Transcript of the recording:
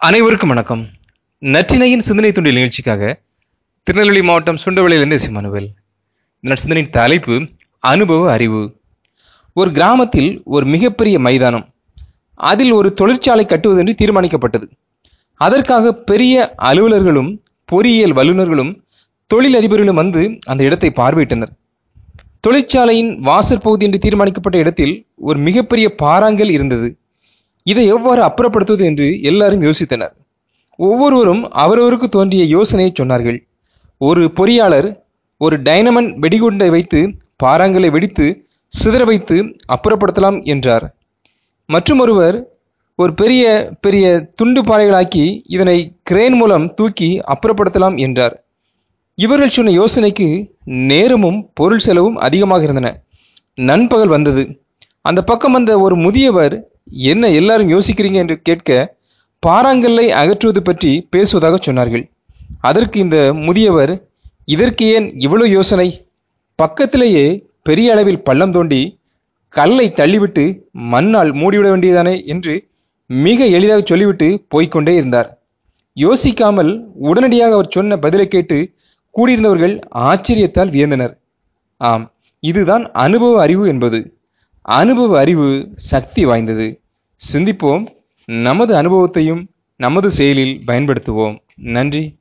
அனைவருக்கும் வணக்கம். நற்றினையின் சிந்தனை துண்டில் நிகழ்ச்சிக்காக திருநெல்வேலி மாவட்டம் சுண்டவளியிலிருந்து சிமானுவேல் இந்த சிந்தனையின் தலைப்பு அனுபவ அறிவு. ஒரு கிராமத்தில் ஒரு மிகப்பெரிய மைதானம் அதில் ஒரு தொழிற்சாலை கட்டுவது என்று தீர்மானிக்கப்பட்டது. அதற்காக பெரிய அலுவலர்களும் பொறியியல் வல்லுநர்களும் தொழிலதிபர்களும் வந்து அந்த இடத்தை பார்வையிட்டனர். தொழிற்சாலையின் வாசற்பகுதி என்று தீர்மானிக்கப்பட்ட இடத்தில் ஒரு மிகப்பெரிய பாறாங்கல் இருந்தது. இதை எவ்வாறு அப்புறப்படுத்துவது என்று எல்லாரும் யோசித்தனர். ஒவ்வொருவரும் அவரவருக்கு தோன்றிய யோசனையை சொன்னார்கள். ஒரு பொறியாளர் ஒரு டைனமன் வெடிகுண்டை வைத்து பாறாங்கலை வெடித்து சிதற வைத்து அப்புறப்படுத்தலாம் என்றார். மற்றுமொருவர் ஒரு பெரிய பெரிய துண்டு பாறைகளாக்கி இதனை கிரேன் மூலம் தூக்கி அப்புறப்படுத்தலாம் என்றார். இவர்கள் சொன்ன யோசனைக்கு நேரமும் பொருள் செலவும் அதிகமாக இருந்தன. நண்பகல் வந்தது. அந்த பக்கம் வந்த ஒரு முதியவர் என்ன எல்லாரும் யோசிக்கிறீங்க? என்று கேட்க பாறாங்கல்லை அகற்றுவது பற்றி பேசுவதாக சொன்னார்கள். அதற்கு இந்த முதியவர் இதற்கு ஏன் இவ்வளவு யோசனை? பக்கத்திலேயே பெரிய அளவில் பள்ளம் தோண்டி கல்லை தள்ளிவிட்டு மண்ணால் மூடிவிட வேண்டியதானே? என்று மிக எளிதாக சொல்லிவிட்டு போய்கொண்டே இருந்தார். யோசிக்காமல் உடனடியாக அவர் சொன்ன பதிலை கேட்டு கூடியிருந்தவர்கள் ஆச்சரியத்தால் வியந்தனர். ஆம் இதுதான் அனுபவ அறிவு என்பது. அனுபவ அறிவு சக்தி வாய்ந்தது. சிந்திப்போம். நமது அனுபவத்தையும் நமது செயலில் பயன்படுத்துவோம். நன்றி.